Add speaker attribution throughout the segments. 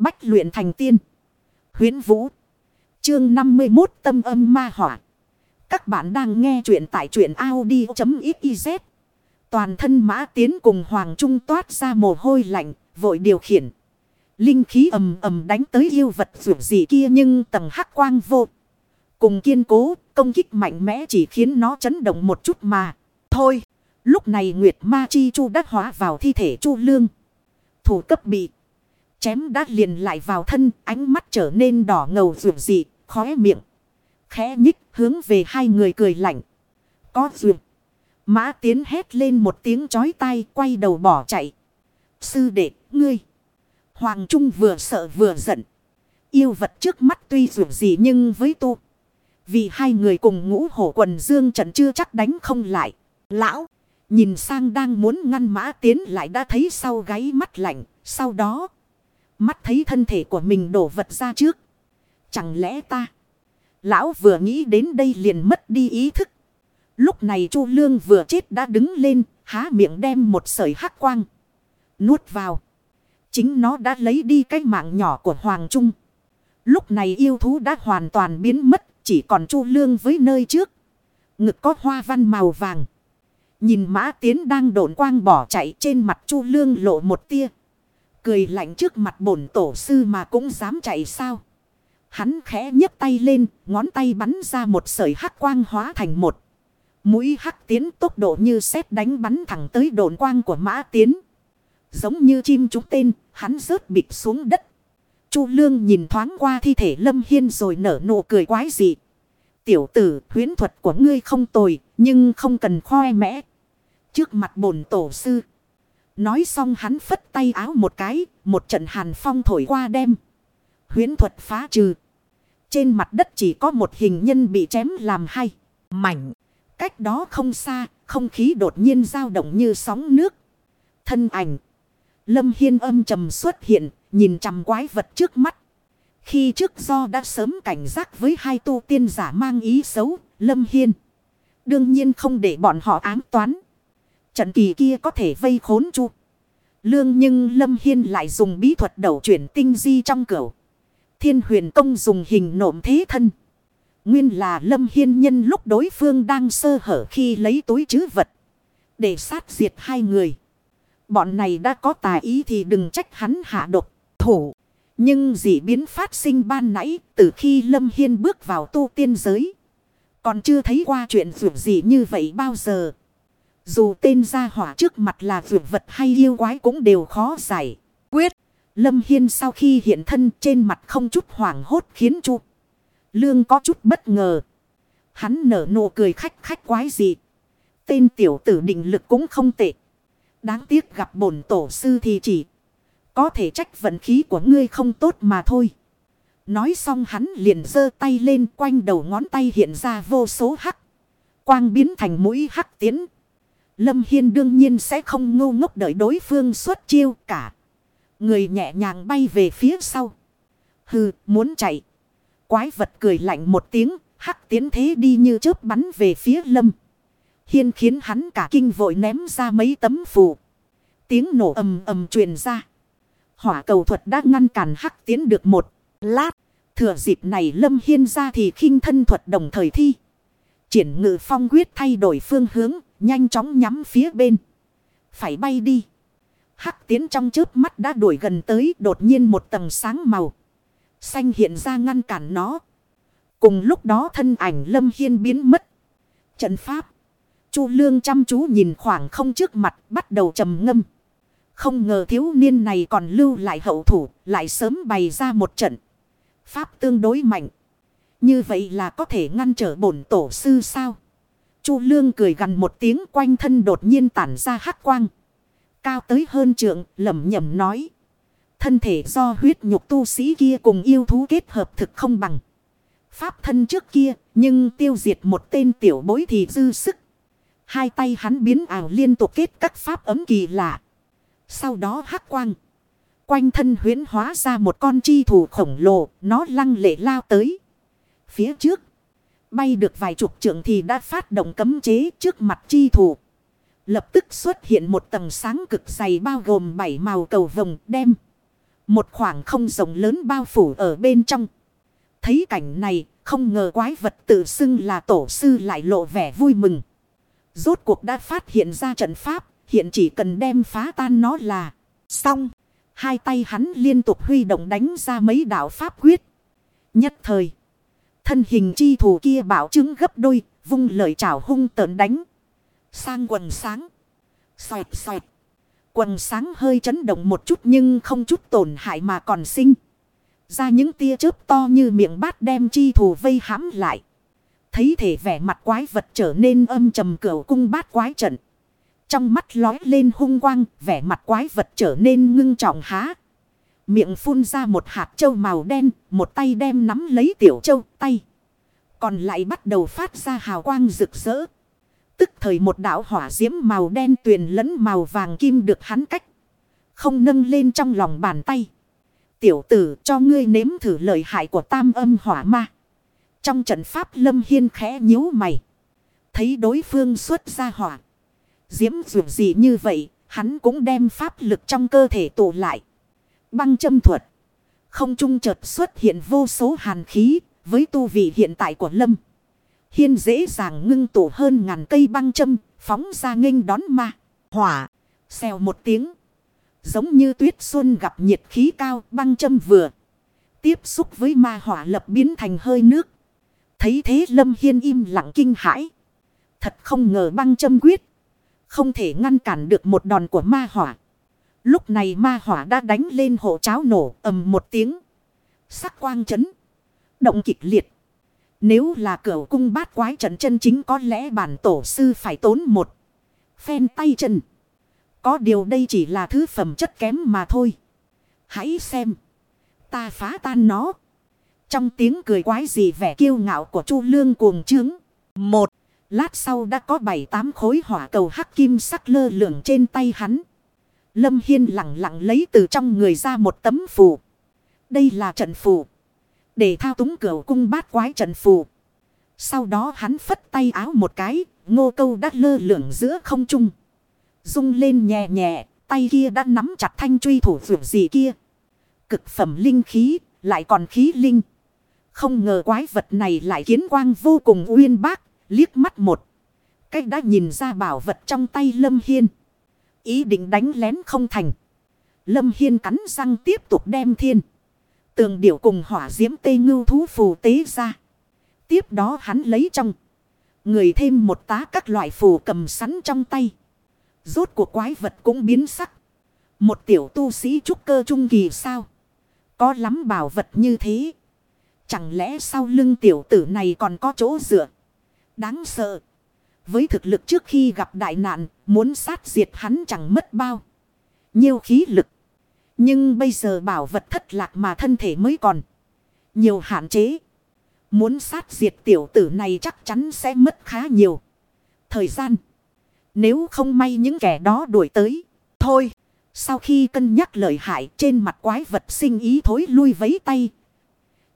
Speaker 1: Bách luyện thành tiên. Huyến Vũ. Chương 51 tâm âm ma hỏa. Các bạn đang nghe truyện tại truyện Audi.xyz. Toàn thân mã tiến cùng Hoàng Trung toát ra mồ hôi lạnh, vội điều khiển. Linh khí ầm ầm đánh tới yêu vật dù gì kia nhưng tầng hắc quang vô. Cùng kiên cố, công kích mạnh mẽ chỉ khiến nó chấn động một chút mà. Thôi, lúc này Nguyệt Ma Chi Chu đã hóa vào thi thể Chu Lương. Thủ cấp bị chém đã liền lại vào thân, ánh mắt trở nên đỏ ngầu rượu dị, khóe miệng. Khẽ nhích hướng về hai người cười lạnh. Có rượu. Mã tiến hét lên một tiếng chói tai quay đầu bỏ chạy. Sư đệ, ngươi. Hoàng Trung vừa sợ vừa giận. Yêu vật trước mắt tuy dù gì nhưng với tu. Vì hai người cùng ngũ hổ quần dương trận chưa chắc đánh không lại. Lão, nhìn sang đang muốn ngăn mã tiến lại đã thấy sau gáy mắt lạnh. Sau đó, mắt thấy thân thể của mình đổ vật ra trước. Chẳng lẽ ta... Lão vừa nghĩ đến đây liền mất đi ý thức. Lúc này Chu Lương vừa chết đã đứng lên, há miệng đem một sợi hắc quang. Nuốt vào. Chính nó đã lấy đi cái mạng nhỏ của Hoàng Trung. Lúc này yêu thú đã hoàn toàn biến mất, chỉ còn Chu Lương với nơi trước. Ngực có hoa văn màu vàng. Nhìn mã tiến đang độn quang bỏ chạy trên mặt Chu Lương lộ một tia. Cười lạnh trước mặt bổn tổ sư mà cũng dám chạy sao. Hắn khẽ nhấc tay lên, ngón tay bắn ra một sợi hắc quang hóa thành một. Mũi hắc tiến tốc độ như sét đánh bắn thẳng tới đồn quang của mã tiến. Giống như chim trúng tên, hắn rớt bịch xuống đất. Chu Lương nhìn thoáng qua thi thể Lâm Hiên rồi nở nụ cười quái dị. Tiểu tử, huyến thuật của ngươi không tồi, nhưng không cần khoe mẽ. Trước mặt bổn tổ sư. Nói xong hắn phất tay áo một cái, một trận hàn phong thổi qua đem. Huyến thuật phá trừ. Trên mặt đất chỉ có một hình nhân bị chém làm hai Mảnh. Cách đó không xa, không khí đột nhiên dao động như sóng nước. Thân ảnh. Lâm Hiên âm trầm xuất hiện, nhìn chằm quái vật trước mắt. Khi trước do đã sớm cảnh giác với hai tu tiên giả mang ý xấu, Lâm Hiên. Đương nhiên không để bọn họ ám toán. Trận kỳ kia có thể vây khốn chu. Lương nhưng Lâm Hiên lại dùng bí thuật đầu chuyển tinh di trong cửu. Thiên huyền công dùng hình nộm thế thân. Nguyên là Lâm Hiên nhân lúc đối phương đang sơ hở khi lấy túi chứ vật. Để sát diệt hai người. Bọn này đã có tà ý thì đừng trách hắn hạ độc, thủ. Nhưng dị biến phát sinh ban nãy từ khi Lâm Hiên bước vào tu tiên giới. Còn chưa thấy qua chuyện dù gì như vậy bao giờ. Dù tên gia hỏa trước mặt là vượt vật hay yêu quái cũng đều khó giải. Quyết. Lâm Hiên sau khi hiện thân trên mặt không chút hoảng hốt khiến chu. Lương có chút bất ngờ. Hắn nở nụ cười khách khách quái gì. Tên tiểu tử định lực cũng không tệ. Đáng tiếc gặp bổn tổ sư thì chỉ. Có thể trách vận khí của ngươi không tốt mà thôi. Nói xong hắn liền giơ tay lên quanh đầu ngón tay hiện ra vô số hắc. Quang biến thành mũi hắc tiến. Lâm Hiên đương nhiên sẽ không ngu ngốc đợi đối phương xuất chiêu cả. Người nhẹ nhàng bay về phía sau. Hừ, muốn chạy. Quái vật cười lạnh một tiếng, hắc tiến thế đi như chớp bắn về phía lâm. Hiên khiến hắn cả kinh vội ném ra mấy tấm phù. Tiếng nổ ầm ầm truyền ra. Hỏa cầu thuật đã ngăn cản hắc tiến được một lát. Thừa dịp này lâm hiên ra thì khinh thân thuật đồng thời thi. Triển ngự phong quyết thay đổi phương hướng, nhanh chóng nhắm phía bên. Phải bay đi. Hắc tiến trong chớp mắt đã đuổi gần tới, đột nhiên một tầng sáng màu. Xanh hiện ra ngăn cản nó. Cùng lúc đó thân ảnh lâm hiên biến mất. Trận pháp. Chu lương chăm chú nhìn khoảng không trước mặt, bắt đầu trầm ngâm. Không ngờ thiếu niên này còn lưu lại hậu thủ, lại sớm bày ra một trận. Pháp tương đối mạnh. Như vậy là có thể ngăn trở bổn tổ sư sao? Chu lương cười gần một tiếng quanh thân đột nhiên tản ra hắc quang. Cao tới hơn trượng, lẩm nhẩm nói. Thân thể do huyết nhục tu sĩ kia cùng yêu thú kết hợp thực không bằng. Pháp thân trước kia, nhưng tiêu diệt một tên tiểu bối thì dư sức. Hai tay hắn biến ảo liên tục kết các pháp ấm kỳ lạ. Sau đó hắc quang. Quanh thân huyến hóa ra một con chi thủ khổng lồ, nó lăng lệ lao tới. Phía trước, bay được vài chục trượng thì đã phát động cấm chế trước mặt chi thủ. Lập tức xuất hiện một tầng sáng cực dày bao gồm bảy màu cầu vồng đem. Một khoảng không rộng lớn bao phủ ở bên trong. Thấy cảnh này, không ngờ quái vật tự xưng là tổ sư lại lộ vẻ vui mừng. Rốt cuộc đã phát hiện ra trận pháp, hiện chỉ cần đem phá tan nó là xong. Hai tay hắn liên tục huy động đánh ra mấy đạo pháp quyết. Nhất thời, thân hình chi thủ kia bảo chứng gấp đôi, vung lời chảo hung tợn đánh. Sang quần sáng. Xoẹt xoẹt. Quần sáng hơi chấn động một chút nhưng không chút tổn hại mà còn sinh. Ra những tia chớp to như miệng bát đem chi thủ vây hãm lại. Thấy thể vẻ mặt quái vật trở nên âm trầm cửa cung bát quái trận. Trong mắt lói lên hung quang, vẻ mặt quái vật trở nên ngưng trọng há. Miệng phun ra một hạt châu màu đen, một tay đem nắm lấy tiểu châu tay. Còn lại bắt đầu phát ra hào quang rực rỡ. Tức thời một đạo hỏa diễm màu đen tuyền lẫn màu vàng kim được hắn cách. Không nâng lên trong lòng bàn tay. Tiểu tử cho ngươi nếm thử lợi hại của tam âm hỏa ma. Trong trận pháp lâm hiên khẽ nhíu mày. Thấy đối phương xuất ra hỏa. Diễm dù gì như vậy, hắn cũng đem pháp lực trong cơ thể tụ lại. Băng châm thuật. Không trung chợt xuất hiện vô số hàn khí với tu vị hiện tại của Lâm. Hiên dễ dàng ngưng tụ hơn ngàn cây băng châm, phóng ra nghênh đón ma. Hỏa, xèo một tiếng. Giống như tuyết xuân gặp nhiệt khí cao, băng châm vừa. Tiếp xúc với ma hỏa lập biến thành hơi nước. Thấy thế Lâm Hiên im lặng kinh hãi. Thật không ngờ băng châm quyết. Không thể ngăn cản được một đòn của ma hỏa. Lúc này ma hỏa đã đánh lên hộ cháo nổ ầm một tiếng. Sắc quang chấn. Động kịch liệt. Nếu là cửa cung bát quái trận chân chính có lẽ bản tổ sư phải tốn một. Phen tay chân. Có điều đây chỉ là thứ phẩm chất kém mà thôi. Hãy xem. Ta phá tan nó. Trong tiếng cười quái gì vẻ kiêu ngạo của Chu Lương cuồng trướng. Một. Lát sau đã có bảy tám khối hỏa cầu hắc kim sắc lơ lửng trên tay hắn. Lâm Hiên lặng lặng lấy từ trong người ra một tấm phù. Đây là trận phù. Để thao túng cửa cung bát quái trận phù. Sau đó hắn phất tay áo một cái, ngô câu đã lơ lửng giữa không trung. Rung lên nhẹ nhẹ, tay kia đã nắm chặt thanh truy thủ vượt gì kia. Cực phẩm linh khí, lại còn khí linh. Không ngờ quái vật này lại kiến quang vô cùng uyên bác, liếc mắt một. Cách đã nhìn ra bảo vật trong tay Lâm Hiên. Ý định đánh lén không thành. Lâm Hiên cắn răng tiếp tục đem thiên. Tường điểu cùng hỏa diễm tây ngưu thú phù tế ra. Tiếp đó hắn lấy trong. Người thêm một tá các loại phù cầm sắn trong tay. Rốt cuộc quái vật cũng biến sắc. Một tiểu tu sĩ trúc cơ trung kỳ sao? Có lắm bảo vật như thế. Chẳng lẽ sau lưng tiểu tử này còn có chỗ dựa? Đáng sợ. Với thực lực trước khi gặp đại nạn, muốn sát diệt hắn chẳng mất bao. Nhiều khí lực. Nhưng bây giờ bảo vật thất lạc mà thân thể mới còn. Nhiều hạn chế. Muốn sát diệt tiểu tử này chắc chắn sẽ mất khá nhiều. Thời gian. Nếu không may những kẻ đó đuổi tới. Thôi. Sau khi cân nhắc lợi hại trên mặt quái vật sinh ý thối lui vấy tay.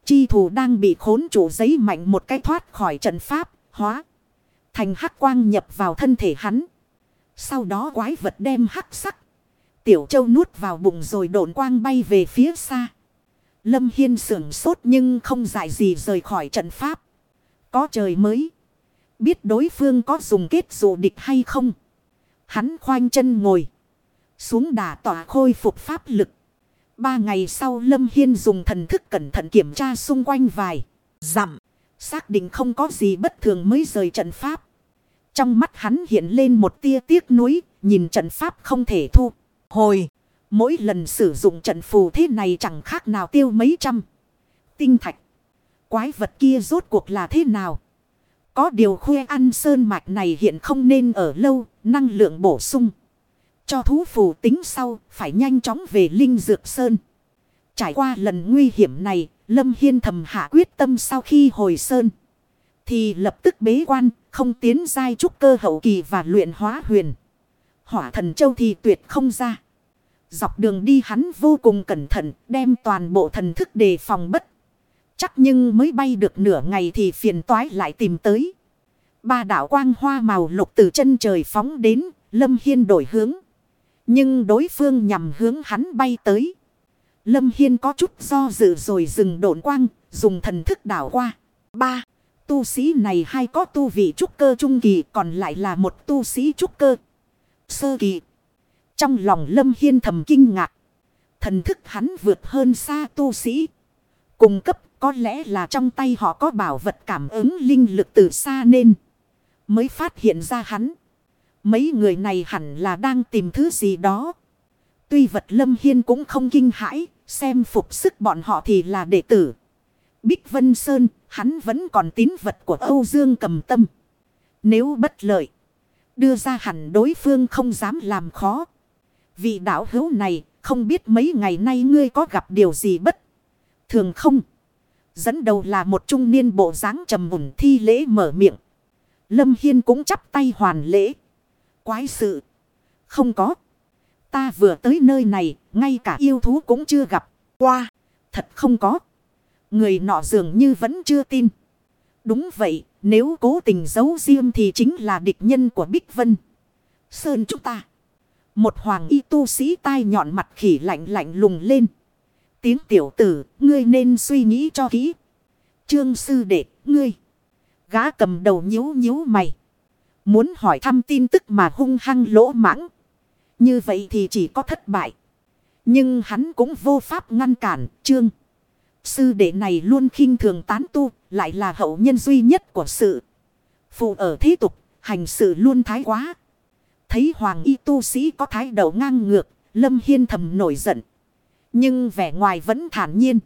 Speaker 1: Chi thủ đang bị khốn chủ giấy mạnh một cái thoát khỏi trận pháp. Hóa. Thành hắc quang nhập vào thân thể hắn. Sau đó quái vật đem hắc sắc. Tiểu châu nuốt vào bụng rồi độn quang bay về phía xa. Lâm Hiên sưởng sốt nhưng không dại gì rời khỏi trận pháp. Có trời mới. Biết đối phương có dùng kết dụ địch hay không. Hắn khoanh chân ngồi. Xuống đà tỏa khôi phục pháp lực. Ba ngày sau Lâm Hiên dùng thần thức cẩn thận kiểm tra xung quanh vài. Dặm. Xác định không có gì bất thường mới rời trận pháp. Trong mắt hắn hiện lên một tia tiếc nuối. Nhìn trận pháp không thể thu. Hồi. Mỗi lần sử dụng trận phù thế này chẳng khác nào tiêu mấy trăm. Tinh thạch. Quái vật kia rốt cuộc là thế nào? Có điều khuê ăn sơn mạch này hiện không nên ở lâu, năng lượng bổ sung. Cho thú phù tính sau, phải nhanh chóng về Linh Dược Sơn. Trải qua lần nguy hiểm này, Lâm Hiên thầm hạ quyết tâm sau khi hồi Sơn. Thì lập tức bế quan, không tiến giai trúc cơ hậu kỳ và luyện hóa huyền. Hỏa thần châu thì tuyệt không ra. Dọc đường đi hắn vô cùng cẩn thận, đem toàn bộ thần thức đề phòng bất. Chắc nhưng mới bay được nửa ngày thì phiền toái lại tìm tới. Ba đảo quang hoa màu lục từ chân trời phóng đến, Lâm Hiên đổi hướng. Nhưng đối phương nhằm hướng hắn bay tới. Lâm Hiên có chút do dự rồi dừng độn quang, dùng thần thức đảo qua. Ba, tu sĩ này hay có tu vị trúc cơ trung kỳ còn lại là một tu sĩ trúc cơ. Sơ kỳ. Trong lòng Lâm Hiên thầm kinh ngạc. Thần thức hắn vượt hơn xa tu sĩ. Cùng cấp có lẽ là trong tay họ có bảo vật cảm ứng linh lực từ xa nên. Mới phát hiện ra hắn. Mấy người này hẳn là đang tìm thứ gì đó. Tuy vật Lâm Hiên cũng không kinh hãi. Xem phục sức bọn họ thì là đệ tử. Bích Vân Sơn, hắn vẫn còn tín vật của Âu Dương cầm tâm. Nếu bất lợi, đưa ra hẳn đối phương không dám làm khó. Vị đạo hữu này, không biết mấy ngày nay ngươi có gặp điều gì bất thường không? Dẫn đầu là một trung niên bộ dáng trầm mùn thi lễ mở miệng. Lâm Hiên cũng chắp tay hoàn lễ. Quái sự. Không có. Ta vừa tới nơi này, ngay cả yêu thú cũng chưa gặp. Qua. Thật không có. Người nọ dường như vẫn chưa tin. Đúng vậy, nếu cố tình giấu riêng thì chính là địch nhân của Bích Vân. Sơn chúng ta. Một hoàng y tu sĩ tai nhọn mặt khỉ lạnh lạnh lùng lên. Tiếng tiểu tử, ngươi nên suy nghĩ cho kỹ. Trương sư đệ, ngươi. Gã cầm đầu nhíu nhíu mày. Muốn hỏi thăm tin tức mà hung hăng lỗ mãng. Như vậy thì chỉ có thất bại. Nhưng hắn cũng vô pháp ngăn cản, trương. Sư đệ này luôn khinh thường tán tu, lại là hậu nhân duy nhất của sự. Phụ ở thế tục, hành sự luôn thái quá. Thấy hoàng y tu sĩ có thái độ ngang ngược, lâm hiên thầm nổi giận. Nhưng vẻ ngoài vẫn thản nhiên.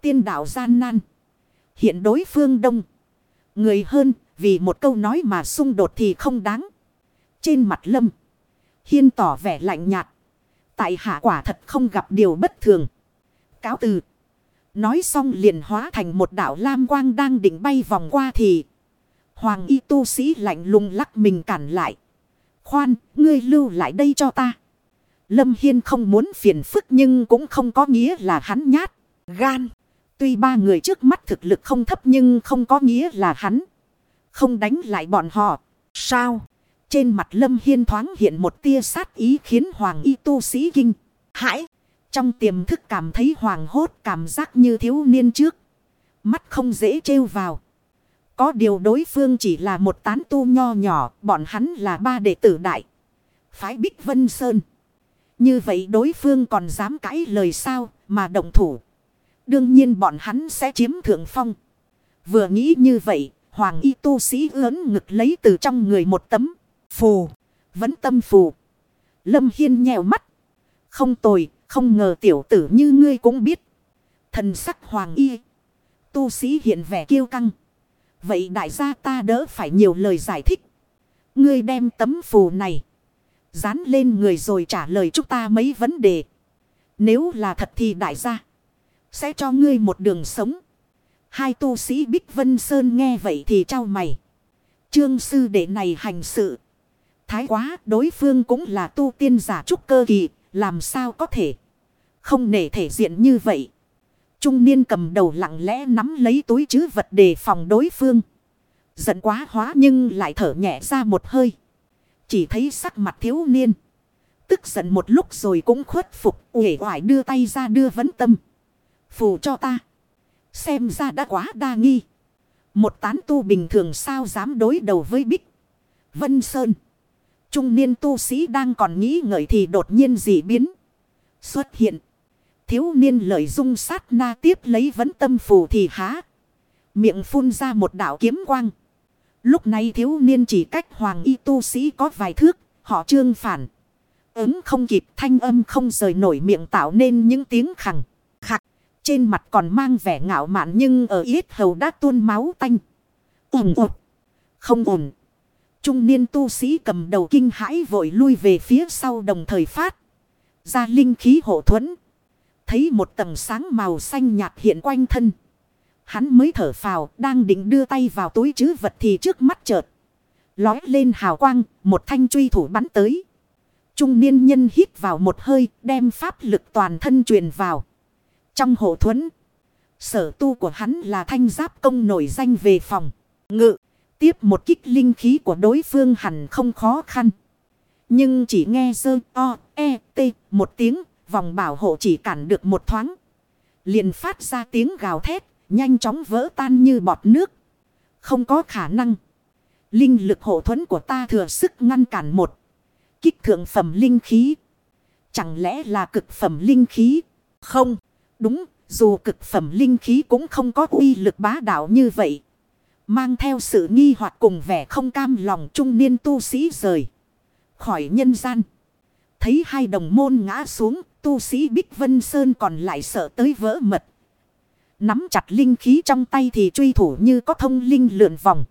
Speaker 1: Tiên đạo gian nan. Hiện đối phương đông. Người hơn, vì một câu nói mà xung đột thì không đáng. Trên mặt lâm. Hiên tỏ vẻ lạnh nhạt. Tại hạ quả thật không gặp điều bất thường. Cáo từ. Nói xong liền hóa thành một đạo lam quang đang định bay vòng qua thì. Hoàng y tu sĩ lạnh lùng lắc mình cản lại. Khoan, ngươi lưu lại đây cho ta. Lâm Hiên không muốn phiền phức nhưng cũng không có nghĩa là hắn nhát, gan. Tuy ba người trước mắt thực lực không thấp nhưng không có nghĩa là hắn. Không đánh lại bọn họ. Sao? Trên mặt Lâm Hiên thoáng hiện một tia sát ý khiến Hoàng y tu sĩ kinh. Hãi! Trong tiềm thức cảm thấy hoàng hốt cảm giác như thiếu niên trước. Mắt không dễ trêu vào. Có điều đối phương chỉ là một tán tu nho nhỏ, bọn hắn là ba đệ tử đại. Phái Bích Vân Sơn. Như vậy đối phương còn dám cãi lời sao mà động thủ. Đương nhiên bọn hắn sẽ chiếm thượng phong. Vừa nghĩ như vậy, hoàng y tu sĩ ớn ngực lấy từ trong người một tấm phù. Vẫn tâm phù. Lâm Hiên nhèo mắt. Không tồi, không ngờ tiểu tử như ngươi cũng biết. Thần sắc hoàng y. Tu sĩ hiện vẻ kiêu căng. Vậy đại gia ta đỡ phải nhiều lời giải thích. Ngươi đem tấm phù này. Dán lên người rồi trả lời chúng ta mấy vấn đề. Nếu là thật thì đại gia. Sẽ cho ngươi một đường sống. Hai tu sĩ Bích Vân Sơn nghe vậy thì trao mày. Trương sư đệ này hành sự. Thái quá, đối phương cũng là tu tiên giả trúc cơ kỳ. Làm sao có thể. Không nể thể diện như vậy. Trung niên cầm đầu lặng lẽ nắm lấy túi chứ vật đề phòng đối phương. Giận quá hóa nhưng lại thở nhẹ ra một hơi. Chỉ thấy sắc mặt thiếu niên. Tức giận một lúc rồi cũng khuất phục. Uể oải đưa tay ra đưa vấn tâm. Phù cho ta. Xem ra đã quá đa nghi. Một tán tu bình thường sao dám đối đầu với Bích. Vân Sơn. Trung niên tu sĩ đang còn nghĩ ngợi thì đột nhiên dị biến. Xuất hiện. Thiếu niên lợi dung sát na tiếp lấy vấn tâm phù thì há. Miệng phun ra một đạo kiếm quang. Lúc này thiếu niên chỉ cách hoàng y tu sĩ có vài thước. Họ trương phản. Ứng không kịp, thanh âm không rời nổi miệng tạo nên những tiếng khẳng. Khặc. Trên mặt còn mang vẻ ngạo mạn nhưng ở yết hầu đã tuôn máu tanh. Ổn ổn. Không ổn. Trung niên tu sĩ cầm đầu kinh hãi vội lui về phía sau đồng thời phát. Ra linh khí hộ thuẫn. Thấy một tầng sáng màu xanh nhạt hiện quanh thân. Hắn mới thở phào, đang định đưa tay vào túi chứ vật thì trước mắt chợt. Lói lên hào quang, một thanh truy thủ bắn tới. Trung niên nhân hít vào một hơi, đem pháp lực toàn thân truyền vào. Trong hộ thuẫn. Sở tu của hắn là thanh giáp công nổi danh về phòng. Ngự. Tiếp một kích linh khí của đối phương hẳn không khó khăn. Nhưng chỉ nghe dơ o, e, t, một tiếng, Vòng bảo hộ chỉ cản được một thoáng. liền phát ra tiếng gào thét. Nhanh chóng vỡ tan như bọt nước. Không có khả năng. Linh lực hộ thuẫn của ta thừa sức ngăn cản một. Kích thượng phẩm linh khí. Chẳng lẽ là cực phẩm linh khí? Không. Đúng. Dù cực phẩm linh khí cũng không có uy lực bá đạo như vậy. Mang theo sự nghi hoặc cùng vẻ không cam lòng trung niên tu sĩ rời. Khỏi nhân gian. Thấy hai đồng môn ngã xuống. Tu sĩ Bích Vân Sơn còn lại sợ tới vỡ mật. Nắm chặt linh khí trong tay thì truy thủ như có thông linh lượn vòng.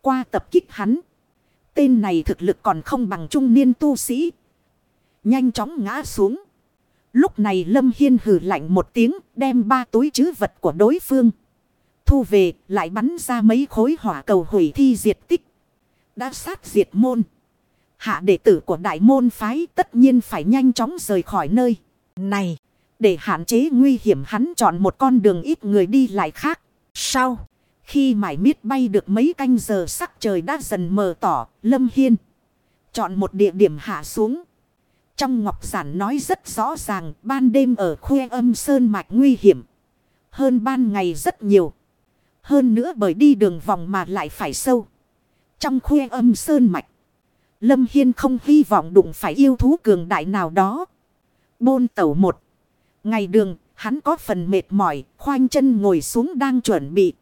Speaker 1: Qua tập kích hắn. Tên này thực lực còn không bằng trung niên tu sĩ. Nhanh chóng ngã xuống. Lúc này Lâm Hiên hừ lạnh một tiếng, đem ba túi chứ vật của đối phương. Thu về lại bắn ra mấy khối hỏa cầu hủy thi diệt tích. Đã sát diệt môn. Hạ đệ tử của đại môn phái tất nhiên phải nhanh chóng rời khỏi nơi. Này, để hạn chế nguy hiểm hắn chọn một con đường ít người đi lại khác. Sau, khi mải miết bay được mấy canh giờ sắc trời đã dần mờ tỏ, Lâm Hiên. Chọn một địa điểm hạ xuống. Trong ngọc giản nói rất rõ ràng ban đêm ở khuê âm sơn mạch nguy hiểm. Hơn ban ngày rất nhiều. Hơn nữa bởi đi đường vòng mà lại phải sâu. Trong khuê âm sơn mạch. Lâm Hiên không hy vọng đụng phải yêu thú cường đại nào đó. Bôn tẩu một. Ngày đường, hắn có phần mệt mỏi, khoanh chân ngồi xuống đang chuẩn bị.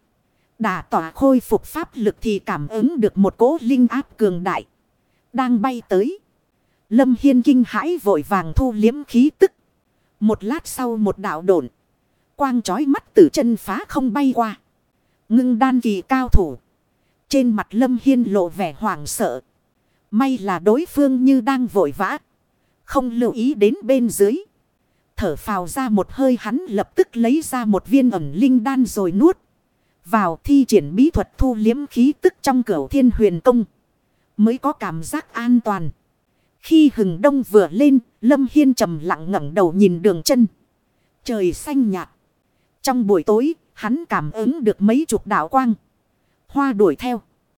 Speaker 1: Đả tỏa khôi phục pháp lực thì cảm ứng được một cỗ linh áp cường đại. Đang bay tới. Lâm Hiên kinh hãi vội vàng thu liếm khí tức. Một lát sau một đạo độn. Quang chói mắt từ chân phá không bay qua. Ngưng đan kỳ cao thủ. Trên mặt Lâm Hiên lộ vẻ hoảng sợ. May là đối phương như đang vội vã. Không lưu ý đến bên dưới. Thở phào ra một hơi hắn lập tức lấy ra một viên ẩm linh đan rồi nuốt. Vào thi triển bí thuật thu liếm khí tức trong cửa thiên huyền công. Mới có cảm giác an toàn. Khi hừng đông vừa lên, Lâm Hiên trầm lặng ngẩng đầu nhìn đường chân. Trời xanh nhạt. Trong buổi tối, hắn cảm ứng được mấy chục đạo quang. Hoa đuổi theo.